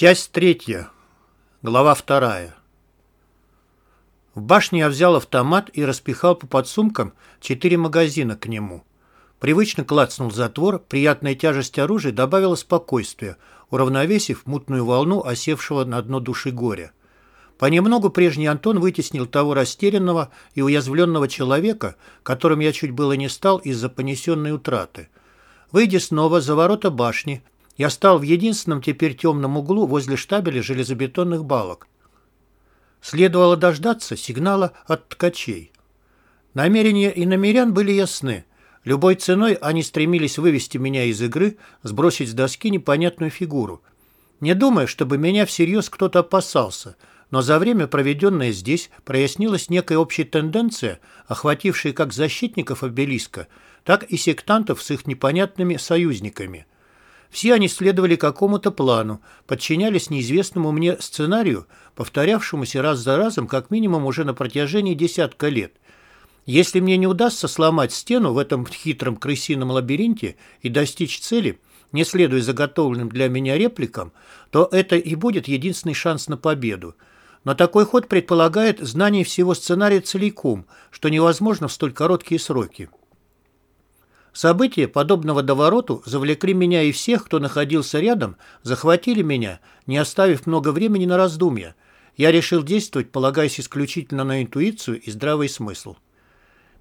Часть третья. Глава вторая. В башне я взял автомат и распихал по подсумкам четыре магазина к нему. Привычно клацнул затвор, приятная тяжесть оружия добавила спокойствия, уравновесив мутную волну, осевшего на дно души горя. Понемногу прежний Антон вытеснил того растерянного и уязвленного человека, которым я чуть было не стал из-за понесенной утраты. Выйдя снова за ворота башни, я стал в единственном теперь темном углу возле штабеля железобетонных балок. Следовало дождаться сигнала от ткачей. Намерения и намерян были ясны. Любой ценой они стремились вывести меня из игры, сбросить с доски непонятную фигуру. Не думая, чтобы меня всерьез кто-то опасался – но за время, проведенное здесь, прояснилась некая общая тенденция, охватившая как защитников обелиска, так и сектантов с их непонятными союзниками. Все они следовали какому-то плану, подчинялись неизвестному мне сценарию, повторявшемуся раз за разом как минимум уже на протяжении десятка лет. Если мне не удастся сломать стену в этом хитром крысином лабиринте и достичь цели, не следуя заготовленным для меня репликам, то это и будет единственный шанс на победу – но такой ход предполагает знание всего сценария целиком, что невозможно в столь короткие сроки. События подобного довороту завлекли меня и всех, кто находился рядом, захватили меня, не оставив много времени на раздумья. Я решил действовать, полагаясь исключительно на интуицию и здравый смысл.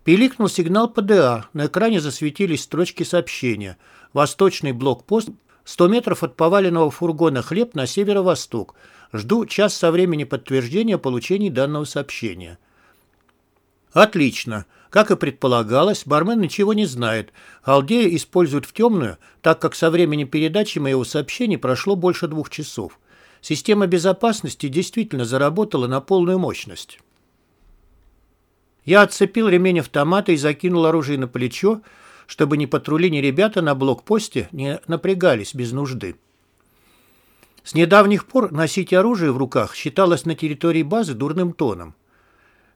Пиликнул сигнал ПДА, на экране засветились строчки сообщения. Восточный блокпост, 100 метров от поваленного фургона «Хлеб» на северо-восток – Жду час со времени подтверждения получения данного сообщения. Отлично. Как и предполагалось, бармен ничего не знает. Халдея используют в темную, так как со времени передачи моего сообщения прошло больше двух часов. Система безопасности действительно заработала на полную мощность. Я отцепил ремень автомата и закинул оружие на плечо, чтобы ни патрули, ни ребята на блокпосте не напрягались без нужды. С недавних пор носить оружие в руках считалось на территории базы дурным тоном.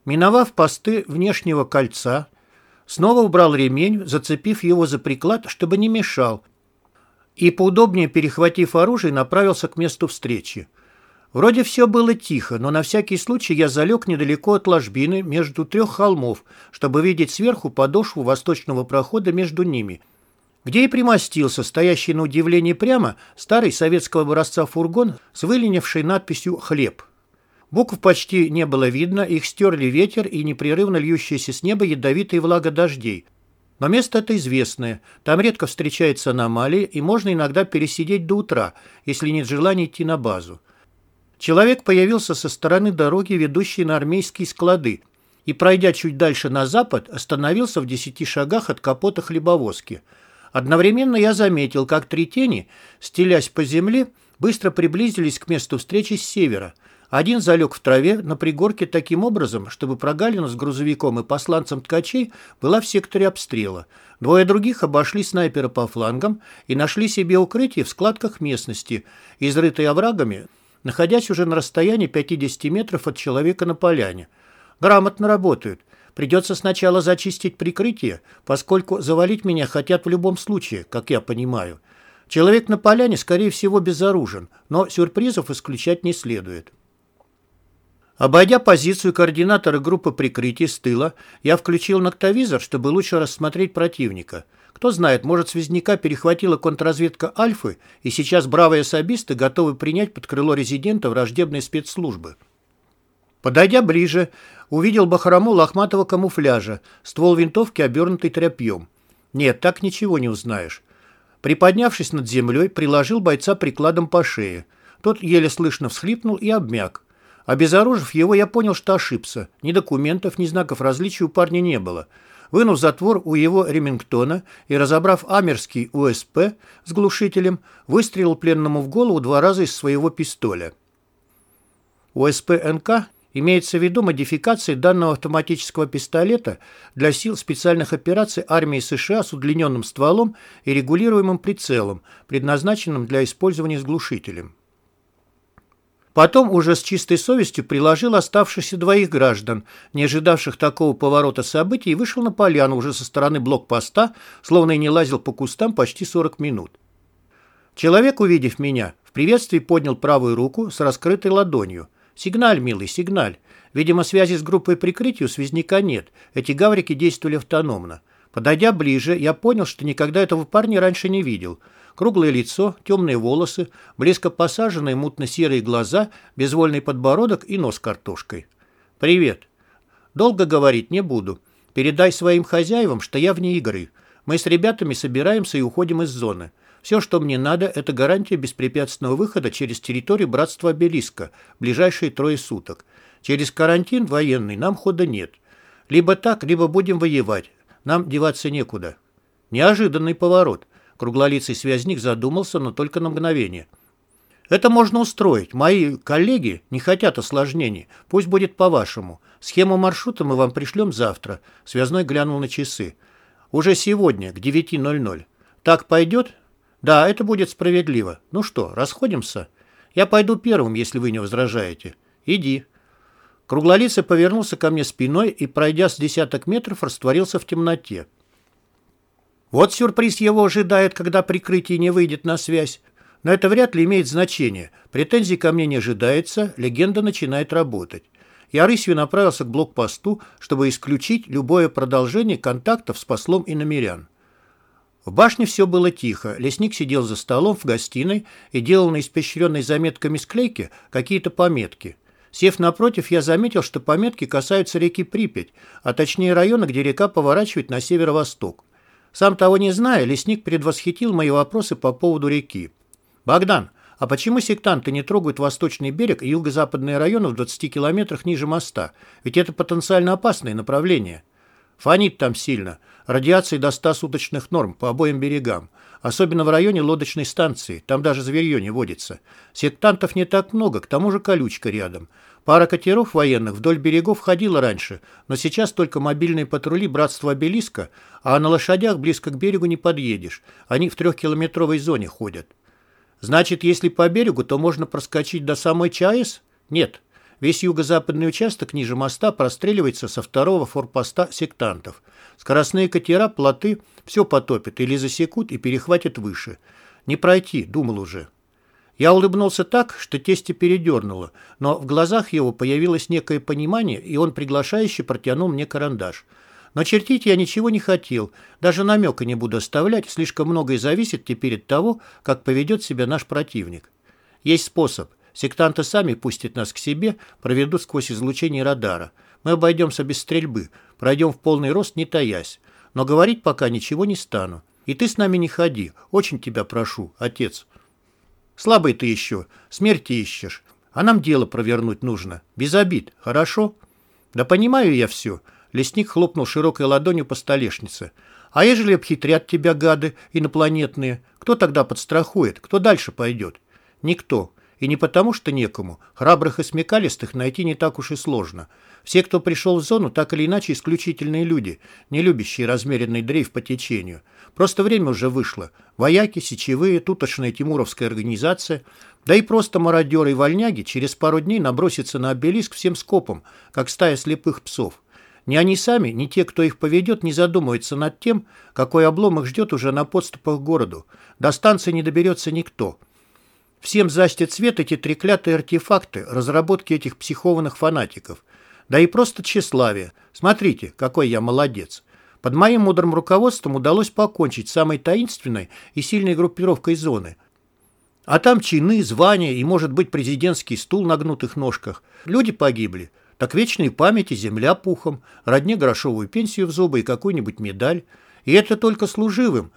Миновав посты внешнего кольца, снова убрал ремень, зацепив его за приклад, чтобы не мешал, и, поудобнее перехватив оружие, направился к месту встречи. Вроде все было тихо, но на всякий случай я залег недалеко от ложбины между трех холмов, чтобы видеть сверху подошву восточного прохода между ними – где и примостился стоящий на удивление прямо старый советского образца фургон с выленившей надписью «Хлеб». Букв почти не было видно, их стерли ветер и непрерывно льющаяся с неба ядовитая влага дождей. Но место это известное, там редко встречаются аномалии, и можно иногда пересидеть до утра, если нет желания идти на базу. Человек появился со стороны дороги, ведущей на армейские склады, и, пройдя чуть дальше на запад, остановился в десяти шагах от капота хлебовозки – Одновременно я заметил, как три тени, стелясь по земле, быстро приблизились к месту встречи с севера. Один залег в траве на пригорке таким образом, чтобы прогалина с грузовиком и посланцем ткачей была в секторе обстрела. Двое других обошли снайпера по флангам и нашли себе укрытие в складках местности, изрытой оврагами, находясь уже на расстоянии 50 метров от человека на поляне. Грамотно работают. Придется сначала зачистить прикрытие, поскольку завалить меня хотят в любом случае, как я понимаю. Человек на поляне, скорее всего, безоружен, но сюрпризов исключать не следует. Обойдя позицию координатора группы прикрытия с тыла, я включил ноктовизор, чтобы лучше рассмотреть противника. Кто знает, может, связняка перехватила контрразведка Альфы, и сейчас бравые особисты готовы принять под крыло резидента враждебные спецслужбы. Подойдя ближе, увидел бахрому лохматого камуфляжа, ствол винтовки, обернутый тряпьем. Нет, так ничего не узнаешь. Приподнявшись над землей, приложил бойца прикладом по шее. Тот еле слышно всхлипнул и обмяк. Обезоружив его, я понял, что ошибся. Ни документов, ни знаков различия у парня не было. Вынув затвор у его ремингтона и разобрав амерский УСП с глушителем, выстрелил пленному в голову два раза из своего пистоля. УСП НК Имеется в виду модификация данного автоматического пистолета для сил специальных операций армии США с удлиненным стволом и регулируемым прицелом, предназначенным для использования с глушителем. Потом уже с чистой совестью приложил оставшихся двоих граждан, не ожидавших такого поворота событий, и вышел на поляну уже со стороны блокпоста, словно и не лазил по кустам почти 40 минут. Человек, увидев меня, В приветствии поднял правую руку с раскрытой ладонью. «Сигналь, милый, сигналь. Видимо, связи с группой прикрытия у связняка нет. Эти гаврики действовали автономно. Подойдя ближе, я понял, что никогда этого парня раньше не видел. Круглое лицо, темные волосы, близко посаженные мутно-серые глаза, безвольный подбородок и нос картошкой. «Привет. Долго говорить не буду. Передай своим хозяевам, что я вне игры. Мы с ребятами собираемся и уходим из зоны. Все, что мне надо, это гарантия беспрепятственного выхода через территорию Братства Обелиска ближайшие трое суток. Через карантин военный нам хода нет. Либо так, либо будем воевать. Нам деваться некуда. Неожиданный поворот. Круглолицый связник задумался, но только на мгновение. Это можно устроить. Мои коллеги не хотят осложнений. Пусть будет по-вашему. Схему маршрута мы вам пришлем завтра. Связной глянул на часы. Уже сегодня, к 9.00. Так пойдет? Да, это будет справедливо. Ну что, расходимся? Я пойду первым, если вы не возражаете. Иди. Круглолицый повернулся ко мне спиной и, пройдя с десяток метров, растворился в темноте. Вот сюрприз его ожидает, когда прикрытие не выйдет на связь. Но это вряд ли имеет значение. Претензий ко мне не ожидается, легенда начинает работать. Я рысью направился к блокпосту, чтобы исключить любое продолжение контактов с послом и намерян. В башне все было тихо. Лесник сидел за столом в гостиной и делал на испещренной заметками склейке какие-то пометки. Сев напротив, я заметил, что пометки касаются реки Припять, а точнее района, где река поворачивает на северо-восток. Сам того не зная, лесник предвосхитил мои вопросы по поводу реки. «Богдан, а почему сектанты не трогают восточный берег и юго-западные районы в 20 километрах ниже моста? Ведь это потенциально опасное направление». Фонит там сильно. Радиации до 100 суточных норм по обоим берегам. Особенно в районе лодочной станции. Там даже зверье не водится. Сектантов не так много, к тому же колючка рядом. Пара катеров военных вдоль берегов ходила раньше, но сейчас только мобильные патрули братства обелиска, а на лошадях близко к берегу не подъедешь. Они в трехкилометровой зоне ходят. Значит, если по берегу, то можно проскочить до самой ЧАЭС? Нет. Весь юго-западный участок ниже моста простреливается со второго форпоста сектантов. Скоростные катера, плоты – все потопят или засекут и перехватят выше. Не пройти, думал уже. Я улыбнулся так, что тесте передернуло, но в глазах его появилось некое понимание, и он приглашающе протянул мне карандаш. Но чертить я ничего не хотел, даже намека не буду оставлять, слишком многое зависит теперь от того, как поведет себя наш противник. Есть способ – Сектанты сами пустят нас к себе, проведут сквозь излучение радара. Мы обойдемся без стрельбы, пройдем в полный рост, не таясь. Но говорить пока ничего не стану. И ты с нами не ходи, очень тебя прошу, отец. Слабый ты еще, смерти ищешь. А нам дело провернуть нужно, без обид, хорошо? Да понимаю я все. Лесник хлопнул широкой ладонью по столешнице. А ежели обхитрят тебя гады инопланетные, кто тогда подстрахует, кто дальше пойдет? Никто. И не потому, что некому. Храбрых и смекалистых найти не так уж и сложно. Все, кто пришел в зону, так или иначе исключительные люди, не любящие размеренный дрейф по течению. Просто время уже вышло. Вояки, сечевые, тутошная тимуровская организация, да и просто мародеры и вольняги через пару дней набросятся на обелиск всем скопом, как стая слепых псов. Ни они сами, ни те, кто их поведет, не задумываются над тем, какой облом их ждет уже на подступах к городу. До станции не доберется никто. Всем застят цвет эти треклятые артефакты, разработки этих психованных фанатиков. Да и просто тщеславие. Смотрите, какой я молодец. Под моим мудрым руководством удалось покончить с самой таинственной и сильной группировкой зоны. А там чины, звания и, может быть, президентский стул на гнутых ножках. Люди погибли. Так вечной памяти, земля пухом, родне грошовую пенсию в зубы и какую-нибудь медаль. И это только служивым.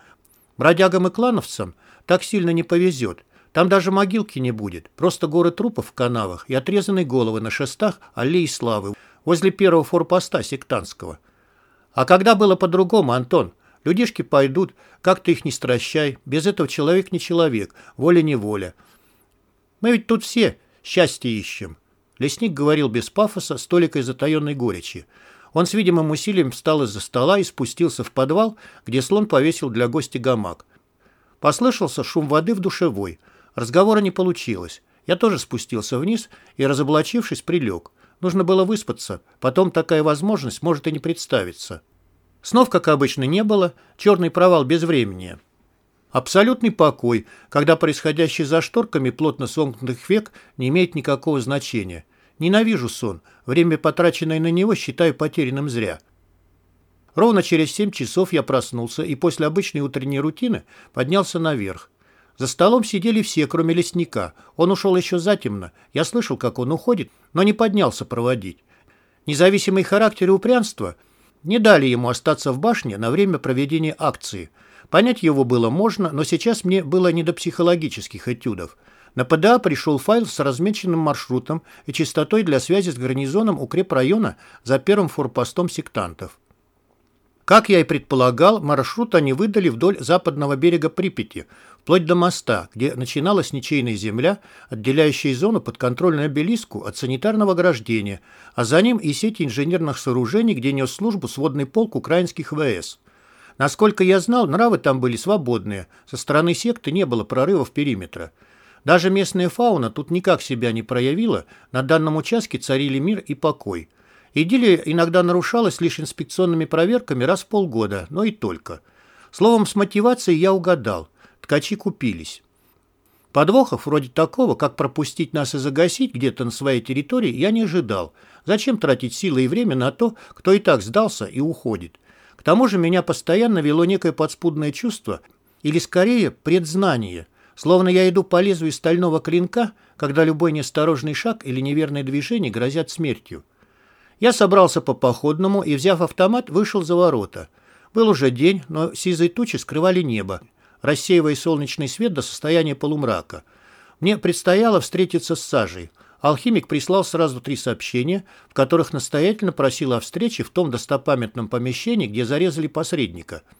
Бродягам и клановцам так сильно не повезет. Там даже могилки не будет, просто горы трупов в канавах и отрезанные головы на шестах аллеи славы возле первого форпоста сектантского. А когда было по-другому, Антон? Людишки пойдут, как ты их не стращай, без этого человек не человек, воля не воля. Мы ведь тут все счастье ищем. Лесник говорил без пафоса, с толикой затаенной горечи. Он с видимым усилием встал из-за стола и спустился в подвал, где слон повесил для гостя гамак. Послышался шум воды в душевой – Разговора не получилось. Я тоже спустился вниз и, разоблачившись, прилег. Нужно было выспаться, потом такая возможность может и не представиться. Снов, как обычно, не было, черный провал без времени. Абсолютный покой, когда происходящее за шторками плотно сомкнутых век не имеет никакого значения. Ненавижу сон. Время, потраченное на него, считаю потерянным зря. Ровно через семь часов я проснулся и после обычной утренней рутины поднялся наверх. За столом сидели все, кроме лесника. Он ушел еще затемно. Я слышал, как он уходит, но не поднялся проводить. Независимый характер и упрямство не дали ему остаться в башне на время проведения акции. Понять его было можно, но сейчас мне было не до психологических этюдов. На ПДА пришел файл с размеченным маршрутом и частотой для связи с гарнизоном укрепрайона за первым форпостом сектантов. Как я и предполагал, маршрут они выдали вдоль западного берега Припяти, вплоть до моста, где начиналась ничейная земля, отделяющая зону подконтрольную обелиску от санитарного ограждения, а за ним и сеть инженерных сооружений, где нес службу сводный полк украинских ВС. Насколько я знал, нравы там были свободные, со стороны секты не было прорывов периметра. Даже местная фауна тут никак себя не проявила, на данном участке царили мир и покой. Идиллия иногда нарушалась лишь инспекционными проверками раз в полгода, но и только. Словом, с мотивацией я угадал. Ткачи купились. Подвохов вроде такого, как пропустить нас и загасить где-то на своей территории, я не ожидал. Зачем тратить силы и время на то, кто и так сдался и уходит? К тому же меня постоянно вело некое подспудное чувство, или скорее предзнание – Словно я иду по лезвию стального клинка, когда любой неосторожный шаг или неверное движение грозят смертью. Я собрался по походному и, взяв автомат, вышел за ворота. Был уже день, но сизые тучи скрывали небо, рассеивая солнечный свет до состояния полумрака. Мне предстояло встретиться с Сажей. Алхимик прислал сразу три сообщения, в которых настоятельно просил о встрече в том достопамятном помещении, где зарезали посредника –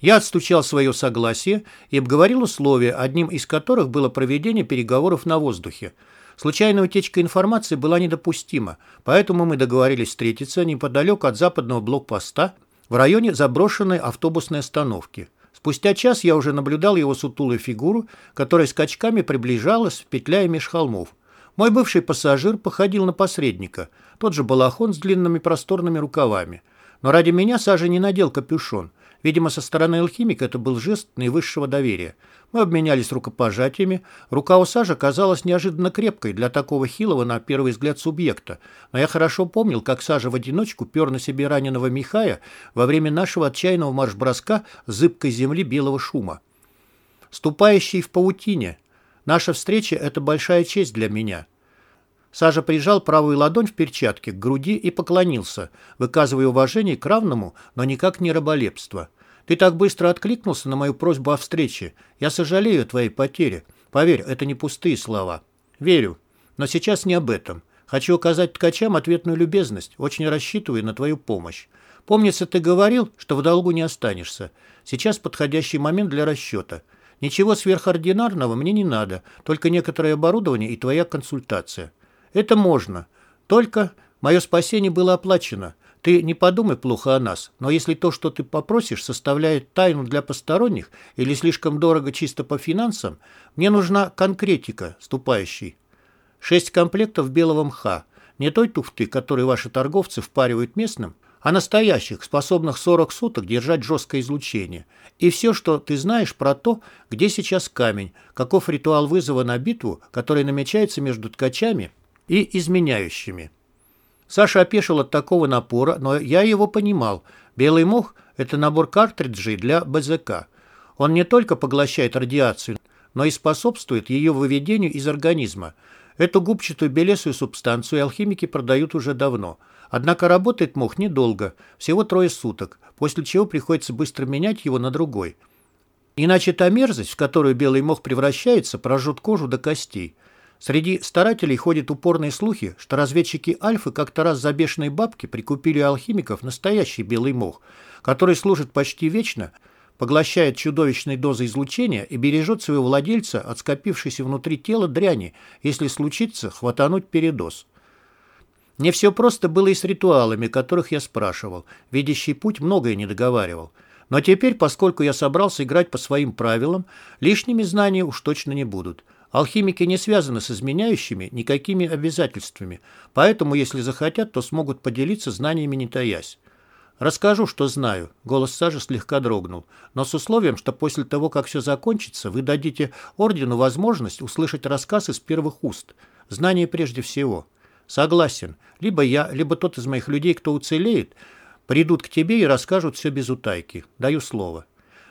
я отстучал свое согласие и обговорил условия, одним из которых было проведение переговоров на воздухе. Случайная утечка информации была недопустима, поэтому мы договорились встретиться неподалеку от западного блокпоста в районе заброшенной автобусной остановки. Спустя час я уже наблюдал его сутулую фигуру, которая скачками приближалась, петляя меж холмов. Мой бывший пассажир походил на посредника, тот же балахон с длинными просторными рукавами. Но ради меня Сажа не надел капюшон – Видимо, со стороны алхимика это был жест наивысшего доверия. Мы обменялись рукопожатиями. Рука у Сажа казалась неожиданно крепкой для такого хилого на первый взгляд субъекта. Но я хорошо помнил, как Сажа в одиночку пер на себе раненого Михая во время нашего отчаянного марш-броска зыбкой земли белого шума. Ступающий в паутине. Наша встреча – это большая честь для меня. Сажа прижал правую ладонь в перчатке к груди и поклонился, выказывая уважение к равному, но никак не раболепство. «Ты так быстро откликнулся на мою просьбу о встрече. Я сожалею о твоей потере. Поверь, это не пустые слова». «Верю. Но сейчас не об этом. Хочу оказать ткачам ответную любезность, очень рассчитывая на твою помощь. Помнится, ты говорил, что в долгу не останешься. Сейчас подходящий момент для расчета. Ничего сверхординарного мне не надо, только некоторое оборудование и твоя консультация». Это можно. Только мое спасение было оплачено. Ты не подумай плохо о нас, но если то, что ты попросишь, составляет тайну для посторонних или слишком дорого чисто по финансам, мне нужна конкретика, ступающий. Шесть комплектов белого мха. Не той туфты, которой ваши торговцы впаривают местным, а настоящих, способных 40 суток держать жесткое излучение. И все, что ты знаешь про то, где сейчас камень, каков ритуал вызова на битву, который намечается между ткачами и изменяющими. Саша опешил от такого напора, но я его понимал. Белый мох – это набор картриджей для БЗК. Он не только поглощает радиацию, но и способствует ее выведению из организма. Эту губчатую белесую субстанцию алхимики продают уже давно. Однако работает мох недолго, всего трое суток, после чего приходится быстро менять его на другой. Иначе та мерзость, в которую белый мох превращается, прожжет кожу до костей – Среди старателей ходят упорные слухи, что разведчики Альфы как-то раз за бешеные бабки прикупили у алхимиков настоящий белый мох, который служит почти вечно, поглощает чудовищной дозы излучения и бережет своего владельца от скопившейся внутри тела дряни, если случится хватануть передоз. Не все просто было и с ритуалами, которых я спрашивал. Видящий путь многое не договаривал. Но теперь, поскольку я собрался играть по своим правилам, лишними знания уж точно не будут. Алхимики не связаны с изменяющими никакими обязательствами, поэтому, если захотят, то смогут поделиться знаниями не таясь. «Расскажу, что знаю», — голос Сажи слегка дрогнул, «но с условием, что после того, как все закончится, вы дадите Ордену возможность услышать рассказ из первых уст. Знание прежде всего». «Согласен. Либо я, либо тот из моих людей, кто уцелеет, придут к тебе и расскажут все без утайки. Даю слово».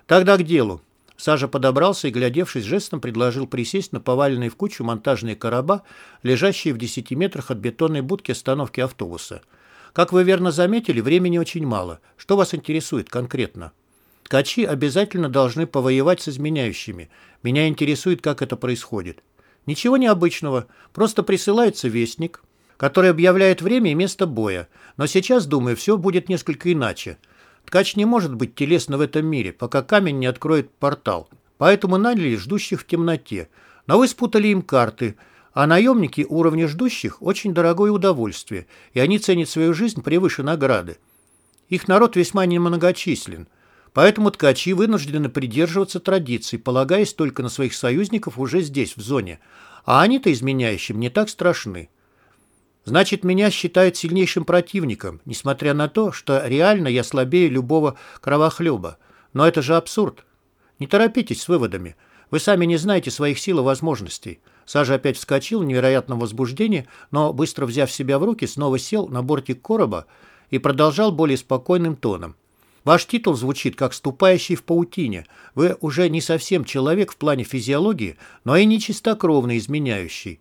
«Тогда к делу». Сажа подобрался и, глядевшись жестом, предложил присесть на поваленные в кучу монтажные короба, лежащие в десяти метрах от бетонной будки остановки автобуса. Как вы верно заметили, времени очень мало. Что вас интересует конкретно? Ткачи обязательно должны повоевать с изменяющими. Меня интересует, как это происходит. Ничего необычного. Просто присылается вестник, который объявляет время и место боя. Но сейчас, думаю, все будет несколько иначе. Ткач не может быть телесно в этом мире, пока камень не откроет портал. Поэтому наняли ждущих в темноте. Но вы спутали им карты – а наемники уровня ждущих – очень дорогое удовольствие, и они ценят свою жизнь превыше награды. Их народ весьма немногочислен, поэтому ткачи вынуждены придерживаться традиций, полагаясь только на своих союзников уже здесь, в зоне, а они-то изменяющим не так страшны. Значит, меня считают сильнейшим противником, несмотря на то, что реально я слабее любого кровохлеба. Но это же абсурд. Не торопитесь с выводами. Вы сами не знаете своих сил и возможностей. Сажа опять вскочил в невероятном возбуждении, но, быстро взяв себя в руки, снова сел на бортик короба и продолжал более спокойным тоном. «Ваш титул звучит как ступающий в паутине. Вы уже не совсем человек в плане физиологии, но и не чистокровно изменяющий.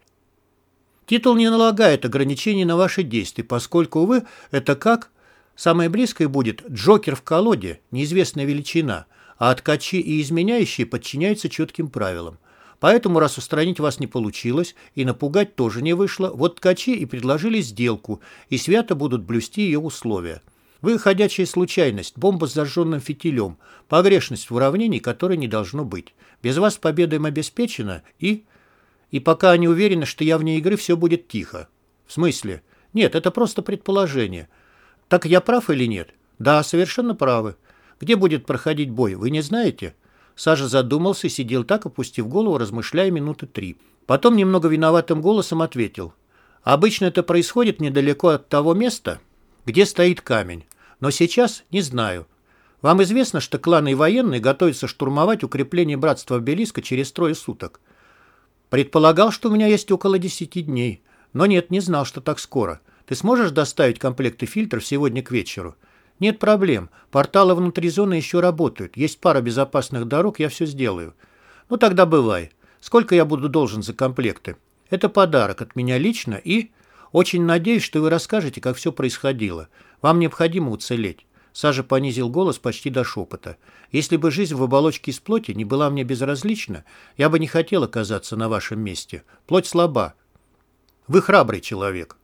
Титул не налагает ограничений на ваши действия, поскольку вы – это как? Самое близкое будет Джокер в колоде, неизвестная величина, а ткачи и изменяющие подчиняются четким правилам. Поэтому, раз устранить вас не получилось и напугать тоже не вышло, вот ткачи и предложили сделку, и свято будут блюсти ее условия. Вы ходячая случайность, бомба с зажженным фитилем, погрешность в уравнении, которой не должно быть. Без вас победа им обеспечена, и... И пока они уверены, что я вне игры, все будет тихо. В смысле? Нет, это просто предположение. Так я прав или нет? Да, совершенно правы. Где будет проходить бой, вы не знаете? Саша задумался и сидел так, опустив голову, размышляя минуты три. Потом немного виноватым голосом ответил. «Обычно это происходит недалеко от того места, где стоит камень. Но сейчас не знаю. Вам известно, что кланы и военные готовятся штурмовать укрепление братства обелиска через трое суток. Предполагал, что у меня есть около десяти дней. Но нет, не знал, что так скоро. Ты сможешь доставить комплекты фильтров сегодня к вечеру?» «Нет проблем. Порталы внутри зоны еще работают. Есть пара безопасных дорог, я все сделаю». «Ну тогда бывай. Сколько я буду должен за комплекты?» «Это подарок от меня лично и...» «Очень надеюсь, что вы расскажете, как все происходило. Вам необходимо уцелеть». Сажа понизил голос почти до шепота. «Если бы жизнь в оболочке из плоти не была мне безразлична, я бы не хотел оказаться на вашем месте. Плоть слаба. Вы храбрый человек.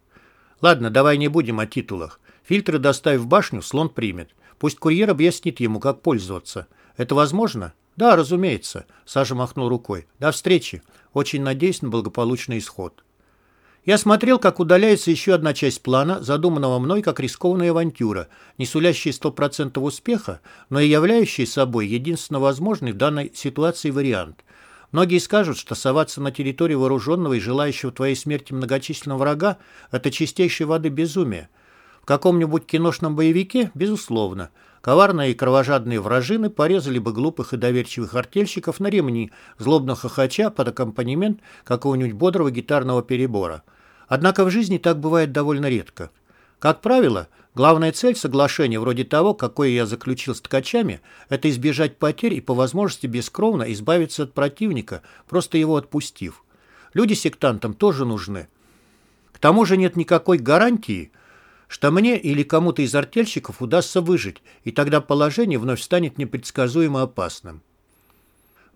Ладно, давай не будем о титулах. Фильтры доставив в башню, слон примет. Пусть курьер объяснит ему, как пользоваться. Это возможно? Да, разумеется. Саша махнул рукой. До встречи. Очень надеюсь на благополучный исход. Я смотрел, как удаляется еще одна часть плана, задуманного мной как рискованная авантюра, не сулящая стопроцентного успеха, но и являющая собой единственно возможный в данной ситуации вариант. Многие скажут, что соваться на территорию вооруженного и желающего твоей смерти многочисленного врага – это чистейшей воды безумие – в каком-нибудь киношном боевике, безусловно, коварные и кровожадные вражины порезали бы глупых и доверчивых артельщиков на ремни, злобно хохоча под аккомпанемент какого-нибудь бодрого гитарного перебора. Однако в жизни так бывает довольно редко. Как правило, главная цель соглашения, вроде того, какое я заключил с ткачами, это избежать потерь и по возможности бескровно избавиться от противника, просто его отпустив. Люди сектантам тоже нужны. К тому же нет никакой гарантии – что мне или кому-то из артельщиков удастся выжить, и тогда положение вновь станет непредсказуемо опасным.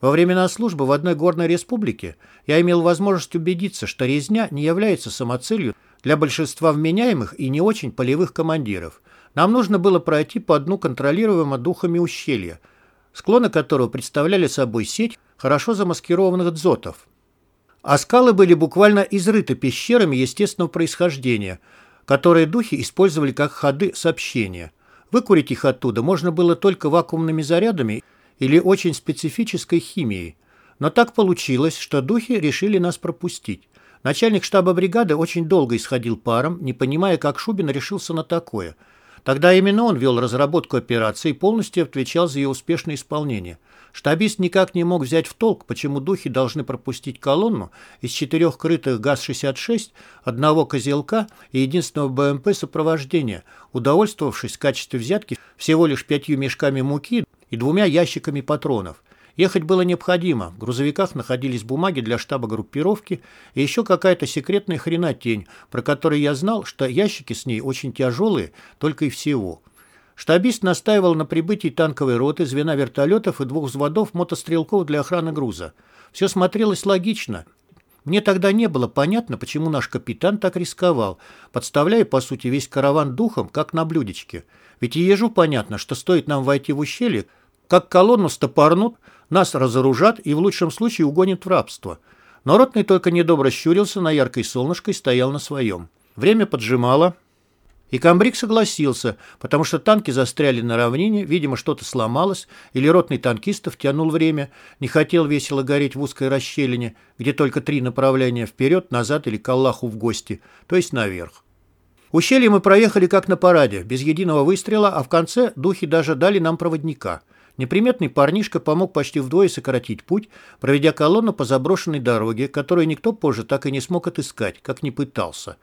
Во времена службы в одной горной республике я имел возможность убедиться, что резня не является самоцелью для большинства вменяемых и не очень полевых командиров. Нам нужно было пройти по дну контролируемого духами ущелья, склоны которого представляли собой сеть хорошо замаскированных дзотов. А скалы были буквально изрыты пещерами естественного происхождения – которые духи использовали как ходы сообщения. Выкурить их оттуда можно было только вакуумными зарядами или очень специфической химией. Но так получилось, что духи решили нас пропустить. Начальник штаба бригады очень долго исходил паром, не понимая, как Шубин решился на такое. Тогда именно он вел разработку операции и полностью отвечал за ее успешное исполнение. Штабист никак не мог взять в толк, почему духи должны пропустить колонну из четырех крытых ГАЗ-66, одного козелка и единственного БМП сопровождения, удовольствовавшись в качестве взятки всего лишь пятью мешками муки и двумя ящиками патронов. Ехать было необходимо. В грузовиках находились бумаги для штаба группировки и еще какая-то секретная хренотень, про которую я знал, что ящики с ней очень тяжелые, только и всего. Штабист настаивал на прибытии танковой роты, звена вертолетов и двух взводов мотострелков для охраны груза. Все смотрелось логично. Мне тогда не было понятно, почему наш капитан так рисковал, подставляя, по сути, весь караван духом, как на блюдечке. Ведь и ежу понятно, что стоит нам войти в ущелье, как колонну стопорнут, нас разоружат и в лучшем случае угонят в рабство. Ротный только недобро щурился на яркой солнышко и стоял на своем. Время поджимало, и комбриг согласился, потому что танки застряли на равнине, видимо, что-то сломалось, или ротный танкистов тянул время, не хотел весело гореть в узкой расщелине, где только три направления вперед, назад или к Аллаху в гости, то есть наверх. Ущелье мы проехали как на параде, без единого выстрела, а в конце духи даже дали нам проводника – Неприметный парнишка помог почти вдвое сократить путь, проведя колонну по заброшенной дороге, которую никто позже так и не смог отыскать, как не пытался.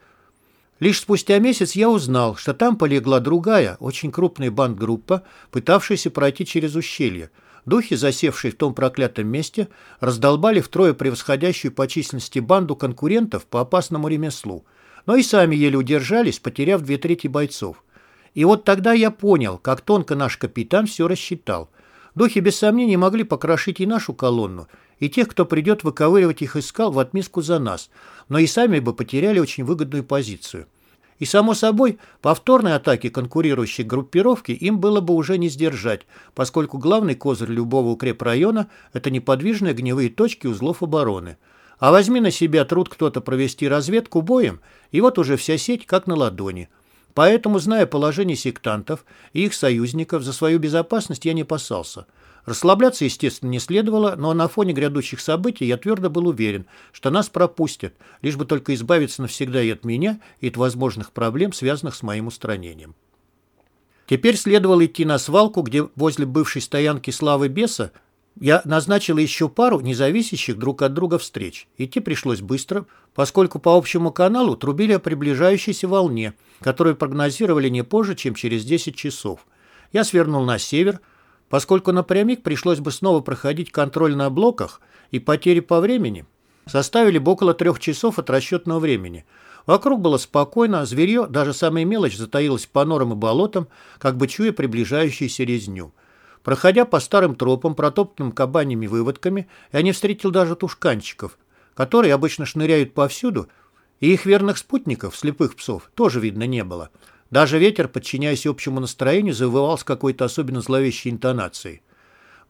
Лишь спустя месяц я узнал, что там полегла другая, очень крупная бандгруппа, пытавшаяся пройти через ущелье. Духи, засевшие в том проклятом месте, раздолбали втрое превосходящую по численности банду конкурентов по опасному ремеслу, но и сами еле удержались, потеряв две трети бойцов. И вот тогда я понял, как тонко наш капитан все рассчитал. Духи без сомнений могли покрошить и нашу колонну, и тех, кто придет выковыривать их из скал в отместку за нас, но и сами бы потеряли очень выгодную позицию. И, само собой, повторной атаки конкурирующей группировки им было бы уже не сдержать, поскольку главный козырь любого укрепрайона – это неподвижные огневые точки узлов обороны. А возьми на себя труд кто-то провести разведку боем, и вот уже вся сеть как на ладони – Поэтому, зная положение сектантов и их союзников, за свою безопасность я не опасался. Расслабляться, естественно, не следовало, но на фоне грядущих событий я твердо был уверен, что нас пропустят, лишь бы только избавиться навсегда и от меня, и от возможных проблем, связанных с моим устранением. Теперь следовало идти на свалку, где возле бывшей стоянки Славы Беса я назначил еще пару независящих друг от друга встреч. Идти пришлось быстро, поскольку по общему каналу трубили о приближающейся волне, которую прогнозировали не позже, чем через 10 часов. Я свернул на север, поскольку напрямик пришлось бы снова проходить контроль на блоках, и потери по времени составили бы около трех часов от расчетного времени. Вокруг было спокойно, зверье, даже самая мелочь, затаилось по норам и болотам, как бы чуя приближающуюся резню. Проходя по старым тропам, протоптанным кабаньими выводками, я не встретил даже тушканчиков, которые обычно шныряют повсюду, и их верных спутников, слепых псов, тоже видно не было. Даже ветер, подчиняясь общему настроению, завывал с какой-то особенно зловещей интонацией.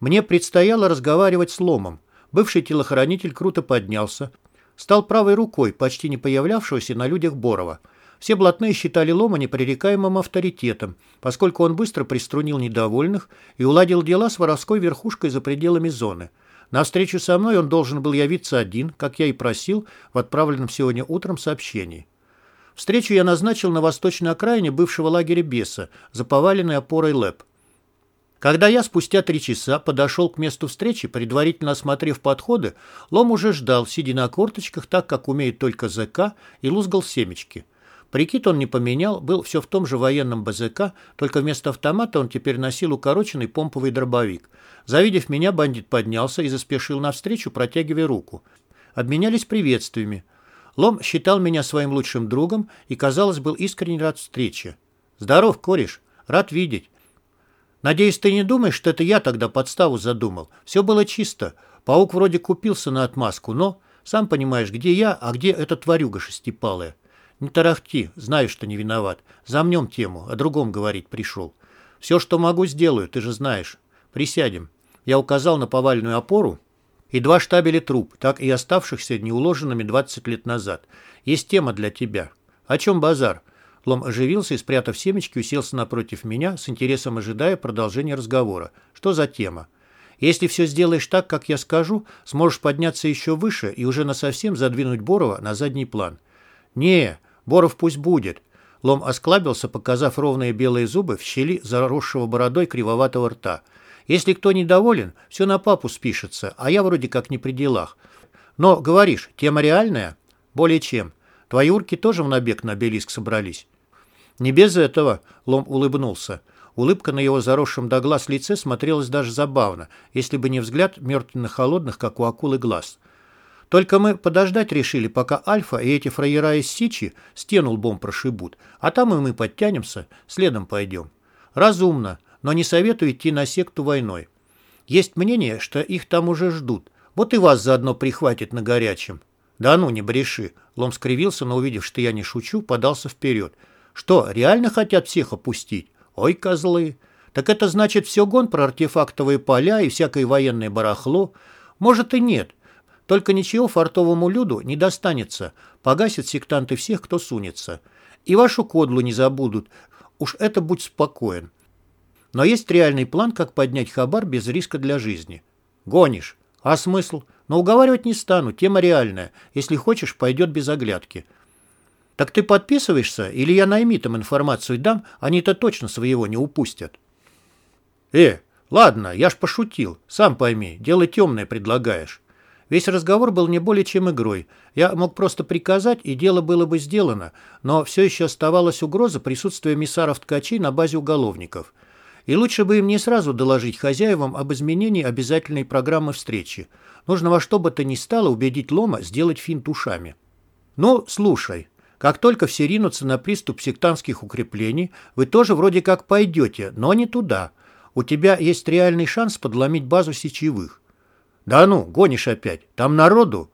Мне предстояло разговаривать с Ломом. Бывший телохранитель круто поднялся, стал правой рукой, почти не появлявшегося на людях Борова – все блатные считали Лома непререкаемым авторитетом, поскольку он быстро приструнил недовольных и уладил дела с воровской верхушкой за пределами зоны. На встречу со мной он должен был явиться один, как я и просил, в отправленном сегодня утром сообщении. Встречу я назначил на восточной окраине бывшего лагеря Беса, за поваленной опорой ЛЭП. Когда я спустя три часа подошел к месту встречи, предварительно осмотрев подходы, Лом уже ждал, сидя на корточках, так, как умеет только ЗК, и лузгал семечки. Прикид он не поменял, был все в том же военном БЗК, только вместо автомата он теперь носил укороченный помповый дробовик. Завидев меня, бандит поднялся и заспешил навстречу, протягивая руку. Обменялись приветствиями. Лом считал меня своим лучшим другом и, казалось, был искренне рад встрече. «Здоров, кореш. Рад видеть. Надеюсь, ты не думаешь, что это я тогда подставу задумал. Все было чисто. Паук вроде купился на отмазку, но... Сам понимаешь, где я, а где эта тварюга шестипалая. Не тарахти, знаю, что не виноват. Замнем тему, о другом говорить пришел. Все, что могу, сделаю, ты же знаешь. Присядем. Я указал на повальную опору и два штабеля труб, так и оставшихся неуложенными 20 лет назад. Есть тема для тебя. О чем базар? Лом оживился и, спрятав семечки, уселся напротив меня, с интересом ожидая продолжения разговора. Что за тема? Если все сделаешь так, как я скажу, сможешь подняться еще выше и уже насовсем задвинуть Борова на задний план. «Не, Боров пусть будет». Лом осклабился, показав ровные белые зубы в щели заросшего бородой кривоватого рта. «Если кто недоволен, все на папу спишется, а я вроде как не при делах. Но, говоришь, тема реальная? Более чем. Твои урки тоже в набег на обелиск собрались?» «Не без этого», — Лом улыбнулся. Улыбка на его заросшем до глаз лице смотрелась даже забавно, если бы не взгляд мертвенно-холодных, как у акулы, глаз. Только мы подождать решили, пока Альфа и эти фраера из Сичи стену лбом прошибут, а там и мы подтянемся, следом пойдем. Разумно, но не советую идти на секту войной. Есть мнение, что их там уже ждут. Вот и вас заодно прихватит на горячем. Да ну, не бреши. Лом скривился, но увидев, что я не шучу, подался вперед. Что, реально хотят всех опустить? Ой, козлы. Так это значит все гон про артефактовые поля и всякое военное барахло? Может и нет. Только ничего фартовому люду не достанется. Погасят сектанты всех, кто сунется. И вашу кодлу не забудут. Уж это будь спокоен. Но есть реальный план, как поднять хабар без риска для жизни. Гонишь. А смысл? Но уговаривать не стану, тема реальная. Если хочешь, пойдет без оглядки. Так ты подписываешься, или я наймитам информацию дам, они-то точно своего не упустят. Э, ладно, я ж пошутил. Сам пойми, дело темное предлагаешь. Весь разговор был не более чем игрой. Я мог просто приказать, и дело было бы сделано, но все еще оставалась угроза присутствия миссаров-ткачей на базе уголовников. И лучше бы им не сразу доложить хозяевам об изменении обязательной программы встречи. Нужно во что бы то ни стало убедить Лома сделать финт ушами. «Ну, слушай, как только все ринутся на приступ сектантских укреплений, вы тоже вроде как пойдете, но не туда. У тебя есть реальный шанс подломить базу сечевых. «Да ну, гонишь опять. Там народу?»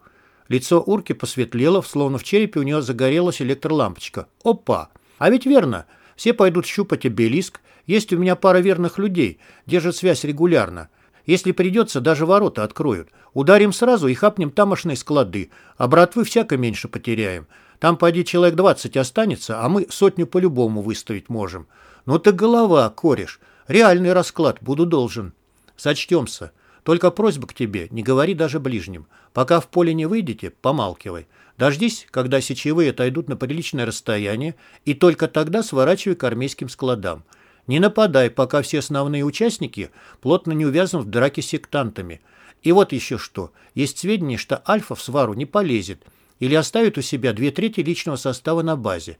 Лицо урки посветлело, словно в черепе у нее загорелась электролампочка. «Опа! А ведь верно. Все пойдут щупать обелиск. Есть у меня пара верных людей. Держат связь регулярно. Если придется, даже ворота откроют. Ударим сразу и хапнем тамошные склады. А братвы всяко меньше потеряем. Там, пойди, человек двадцать останется, а мы сотню по-любому выставить можем. Ну ты голова, кореш. Реальный расклад буду должен. Сочтемся. Только просьба к тебе, не говори даже ближним. Пока в поле не выйдете, помалкивай. Дождись, когда сечевые отойдут на приличное расстояние, и только тогда сворачивай к армейским складам. Не нападай, пока все основные участники плотно не увязаны в драке с сектантами. И вот еще что. Есть сведения, что Альфа в свару не полезет или оставит у себя две трети личного состава на базе.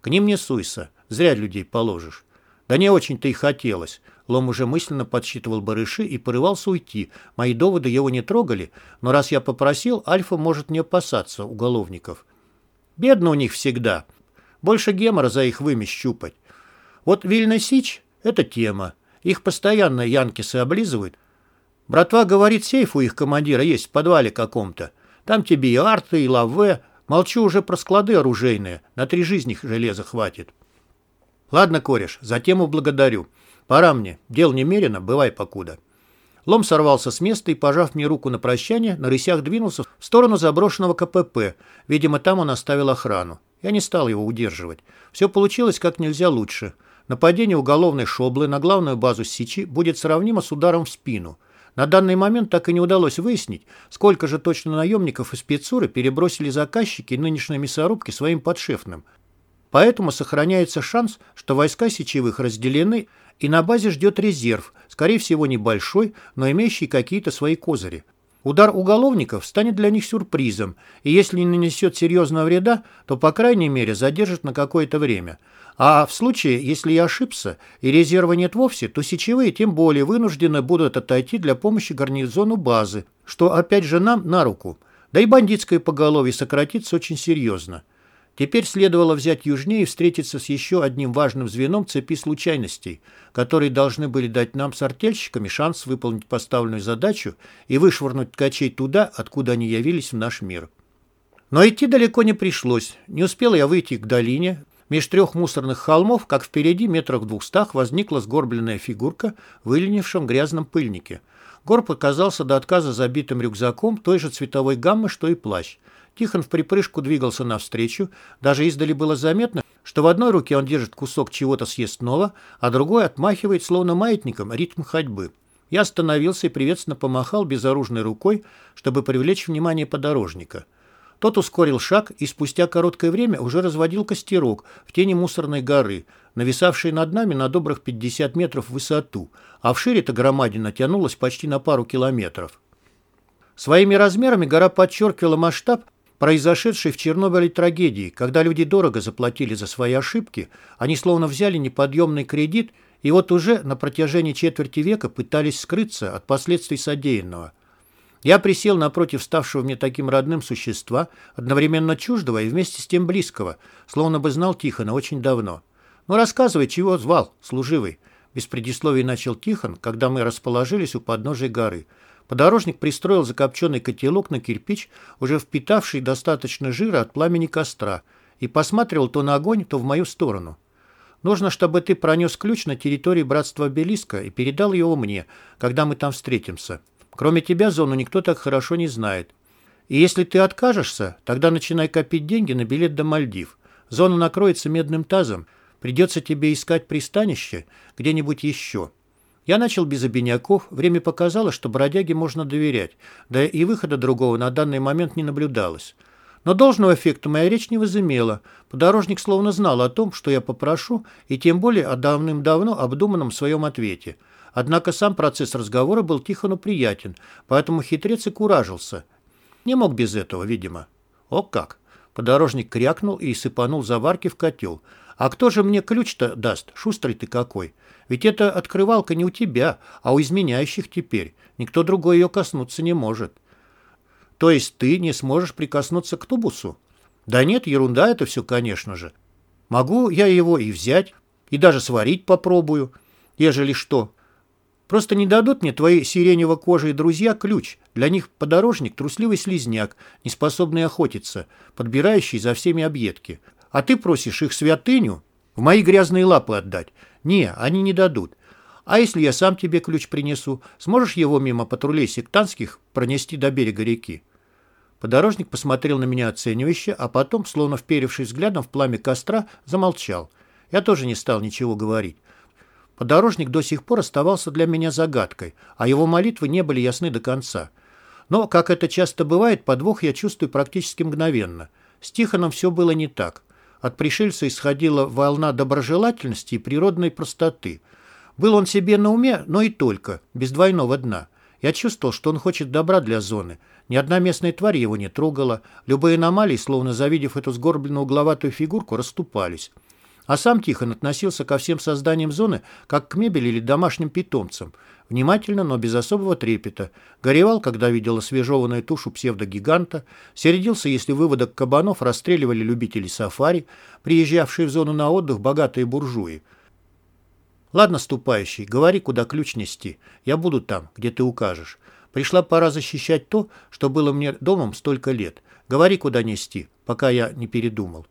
К ним не суйся, зря людей положишь. Да не очень-то и хотелось. Лом уже мысленно подсчитывал барыши и порывался уйти. Мои доводы его не трогали, но раз я попросил, Альфа может не опасаться уголовников. Бедно у них всегда. Больше гемора за их вымя щупать. Вот Вильна Сич — это тема. Их постоянно янкисы облизывают. Братва говорит, сейф у их командира есть в подвале каком-то. Там тебе и арты, и лаве. Молчу уже про склады оружейные. На три жизни железа хватит. Ладно, кореш, за тему благодарю. «Пора мне. Дел немерено, бывай покуда». Лом сорвался с места и, пожав мне руку на прощание, на рысях двинулся в сторону заброшенного КПП. Видимо, там он оставил охрану. Я не стал его удерживать. Все получилось как нельзя лучше. Нападение уголовной шоблы на главную базу Сичи будет сравнимо с ударом в спину. На данный момент так и не удалось выяснить, сколько же точно наемников из спецуры перебросили заказчики нынешней мясорубки своим подшефным. Поэтому сохраняется шанс, что войска сечевых разделены и на базе ждет резерв, скорее всего небольшой, но имеющий какие-то свои козыри. Удар уголовников станет для них сюрпризом, и если не нанесет серьезного вреда, то, по крайней мере, задержит на какое-то время. А в случае, если я ошибся и резерва нет вовсе, то сечевые тем более вынуждены будут отойти для помощи гарнизону базы, что опять же нам на руку. Да и бандитское поголовье сократится очень серьезно. Теперь следовало взять южнее и встретиться с еще одним важным звеном цепи случайностей, которые должны были дать нам с артельщиками шанс выполнить поставленную задачу и вышвырнуть ткачей туда, откуда они явились в наш мир. Но идти далеко не пришлось. Не успел я выйти к долине. Меж трех мусорных холмов, как впереди метрах двухстах, возникла сгорбленная фигурка в выленившем грязном пыльнике. Горб оказался до отказа забитым рюкзаком той же цветовой гаммы, что и плащ – Тихон в припрыжку двигался навстречу. Даже издали было заметно, что в одной руке он держит кусок чего-то съестного, а другой отмахивает, словно маятником, ритм ходьбы. Я остановился и приветственно помахал безоружной рукой, чтобы привлечь внимание подорожника. Тот ускорил шаг и спустя короткое время уже разводил костерок в тени мусорной горы, нависавшей над нами на добрых 50 метров в высоту, а вширь-то громадина тянулась почти на пару километров. Своими размерами гора подчеркивала масштаб произошедшей в Чернобыле трагедии, когда люди дорого заплатили за свои ошибки, они словно взяли неподъемный кредит и вот уже на протяжении четверти века пытались скрыться от последствий содеянного. Я присел напротив ставшего мне таким родным существа, одновременно чуждого и вместе с тем близкого, словно бы знал Тихона очень давно. «Ну, рассказывай, чего звал, служивый?» Без предисловий начал Тихон, когда мы расположились у подножия горы – Подорожник пристроил закопченный котелок на кирпич, уже впитавший достаточно жира от пламени костра, и посматривал то на огонь, то в мою сторону. Нужно, чтобы ты пронес ключ на территории братства обелиска и передал его мне, когда мы там встретимся. Кроме тебя зону никто так хорошо не знает. И если ты откажешься, тогда начинай копить деньги на билет до Мальдив. Зона накроется медным тазом. Придется тебе искать пристанище где-нибудь еще. Я начал без обиняков, время показало, что бродяге можно доверять, да и выхода другого на данный момент не наблюдалось. Но должного эффекта моя речь не возымела. Подорожник словно знал о том, что я попрошу, и тем более о давным-давно обдуманном своем ответе. Однако сам процесс разговора был Тихону приятен, поэтому хитрец и куражился. Не мог без этого, видимо. О как! Подорожник крякнул и сыпанул заварки в котел. «А кто же мне ключ-то даст? Шустрый ты какой!» Ведь эта открывалка не у тебя, а у изменяющих теперь. Никто другой ее коснуться не может. То есть ты не сможешь прикоснуться к тубусу? Да нет, ерунда это все, конечно же. Могу я его и взять, и даже сварить попробую, ежели что. Просто не дадут мне твои сиренево-кожие друзья ключ. Для них подорожник – трусливый слизняк, неспособный охотиться, подбирающий за всеми объедки. А ты просишь их святыню в мои грязные лапы отдать. «Не, они не дадут. А если я сам тебе ключ принесу, сможешь его мимо патрулей сектантских пронести до берега реки?» Подорожник посмотрел на меня оценивающе, а потом, словно вперевшись взглядом в пламя костра, замолчал. Я тоже не стал ничего говорить. Подорожник до сих пор оставался для меня загадкой, а его молитвы не были ясны до конца. Но, как это часто бывает, подвох я чувствую практически мгновенно. С Тихоном все было не так. От пришельца исходила волна доброжелательности и природной простоты. Был он себе на уме, но и только, без двойного дна. Я чувствовал, что он хочет добра для зоны. Ни одна местная тварь его не трогала. Любые аномалии, словно завидев эту сгорбленную угловатую фигурку, расступались. А сам Тихон относился ко всем созданиям зоны как к мебели или домашним питомцам. Внимательно, но без особого трепета. Горевал, когда видел освежеванную тушу псевдогиганта. Середился, если выводок кабанов расстреливали любители сафари, приезжавшие в зону на отдых богатые буржуи. «Ладно, ступающий, говори, куда ключ нести. Я буду там, где ты укажешь. Пришла пора защищать то, что было мне домом столько лет. Говори, куда нести, пока я не передумал.